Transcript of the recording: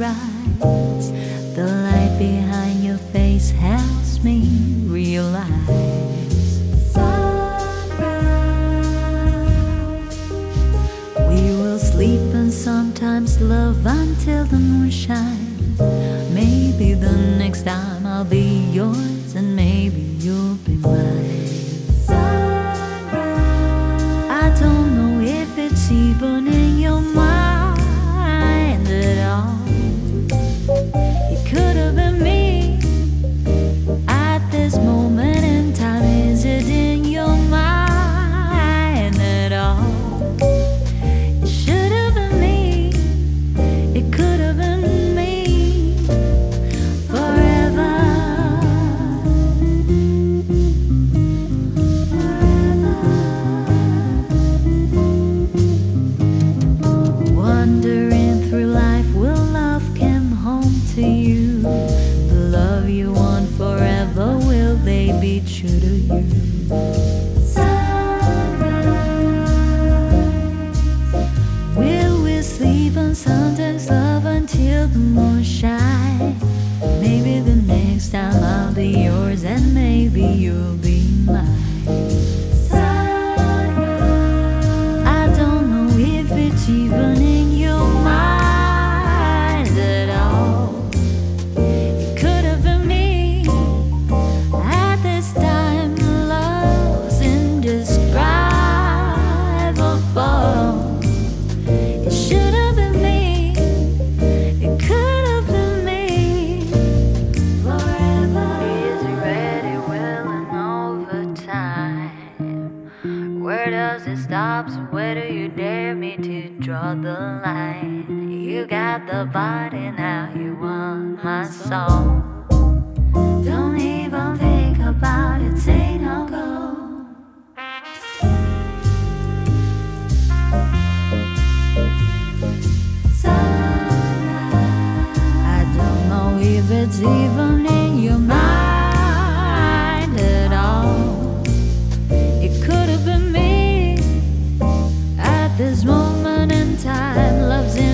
sunrise. The light behind your face helps me realize. Sunrise. We will sleep and sometimes love until the moon shines. Maybe the next time I'll be yours and maybe you'll be mine. Sunrise. I don't know if it's even. Maybe the next time I'll be yours and maybe you'll be mine. Where does it stop? Where do you dare me to draw the line? You got the body now, you want my soul. Don't even think about it, say no go. I don't know if it's even this moment in time love's in